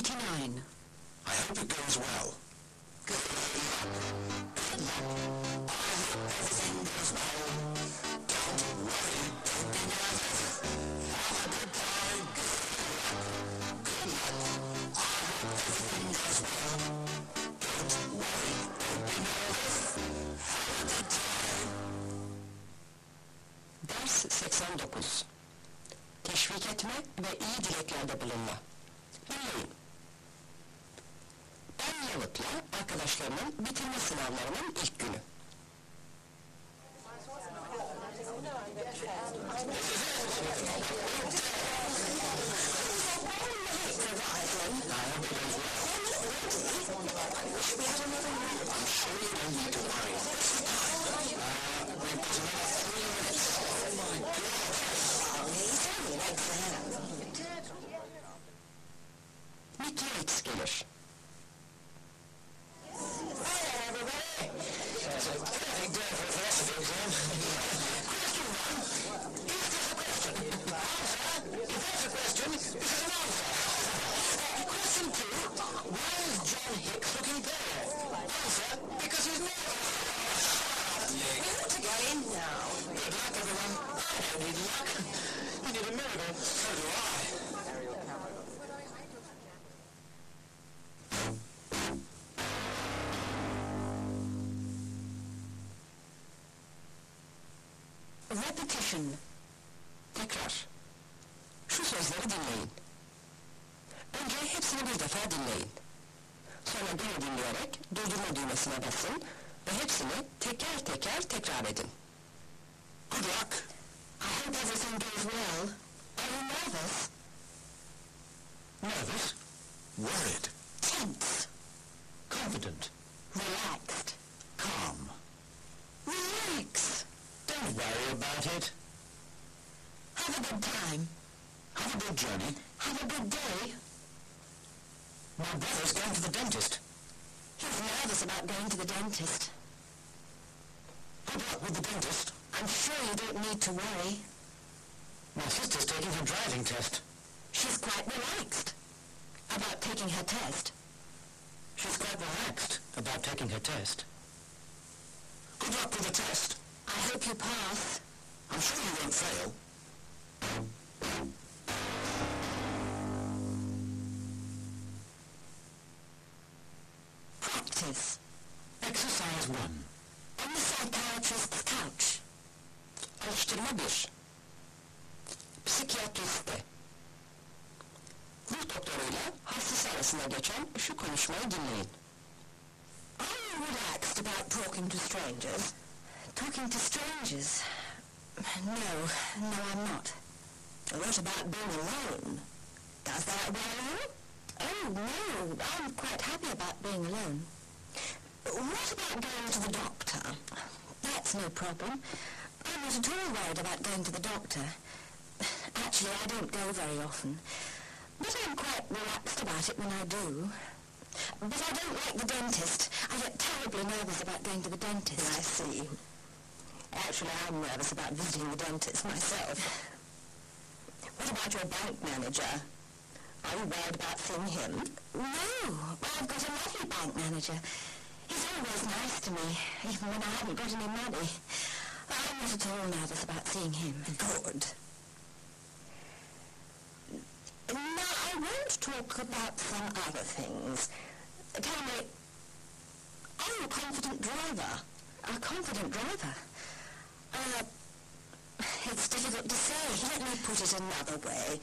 89. I hope it goes well. Good. Good. I hope everything goes well. Don't worry. Be nice. Have a good time. Good. I hope everything goes well. Don't worry. Be nice. Have a good time. Ders 89. Teşvik etme ve iyi dileklerde bulunma. Dinleyin. Armut'la arkadaşlarının bitirme sınavlarının ilk günü. Meteorits gelir. Repetition. Tekrar. Şu sözleri dinleyin. Önce hepsini bir defa dinleyin. Sonra beni dinleyerek durdurma düğmesine basın ve hepsini teker teker tekrar edin. Good luck. I hope everything goes well. Are you nervous? Nervous? Worried? Tense? Confident? Relaxed? Calm? Relax! Don't worry about it. Have a good time. Have a good journey. Have a good day. My brother's going to the dentist. He's nervous about going to the dentist. Good luck with the dentist. I'm sure you don't need to worry. My sister's taking her driving test. She's quite relaxed about taking her test. She's quite relaxed about taking her test. Good luck with the test. I hope you pass. I'm sure you won't fail. Practice. Exercise 1. On the psychiatrist's couch. Alıştırma 1. Psikiyatriste. Ruh doktoruyla hastası arasında geçen şu konuşmayı dinleyin. Are you relaxed about talking to strangers? Talking to strangers? No, no I'm not. What about being alone? Does that worry you? Oh, no, I'm quite happy about being alone. What about going to the doctor? That's no problem. Not at all worried about going to the doctor. Actually, I don't go very often. But I'm quite relaxed about it when I do. But I don't like the dentist. I get terribly nervous about going to the dentist. I see. Actually, I'm nervous about visiting the dentist myself. What about your bank manager? Are you worried about seeing him? No, I've got a lovely bank manager. He's always nice to me, even when I haven't got any money. I'm not at all nervous about seeing him. Good. Now, I won't talk about some other things. Tell me, are you a confident driver? A confident driver? Uh, it's difficult to say. Let me put it another way.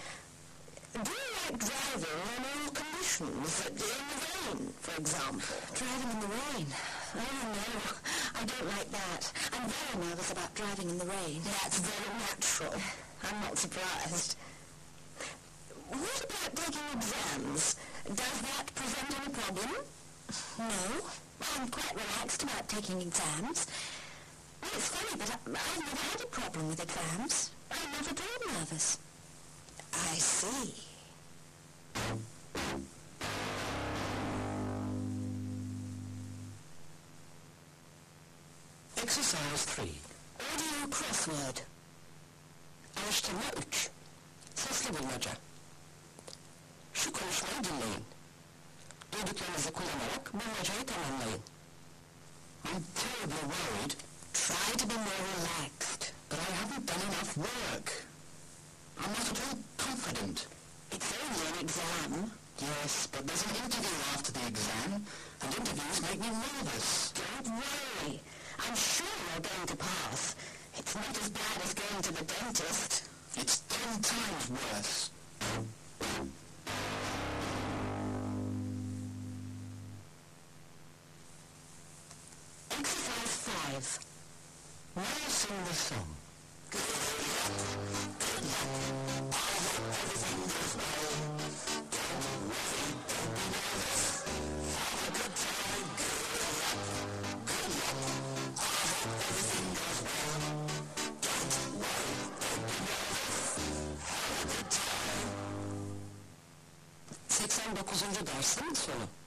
Do you like driving in all conditions? In the rain, for example? Driving in the rain? Oh, no. I don't like that. I'm very nervous about driving in the rain. That's very natural. I'm not surprised. What about taking exams? Does that present any problem? No. I'm quite relaxed about taking exams. Well, it's funny, but I, I've never had a problem with exams. I'm not at all nervous. I see. Exercise 3. Audio crossword. Alıştırma 3. Sesli bulmaca. Şu konuşmayı dinleyin. duyduklarınızı kullanarak bulmacayı tamamlayın. I'm terribly worried, Try to be more relaxed. but I haven't done enough work. I'm not at all confident. It's only an exam. Yes, but there's an interview after the exam, and interviews make me nervous. Don't worry. I'm sure you're going to pass. It's not as bad as going to the dentist. It's ten times worse. Exercise 5. Now sing the song. Vatandaşlarınızı dersiniz sonra.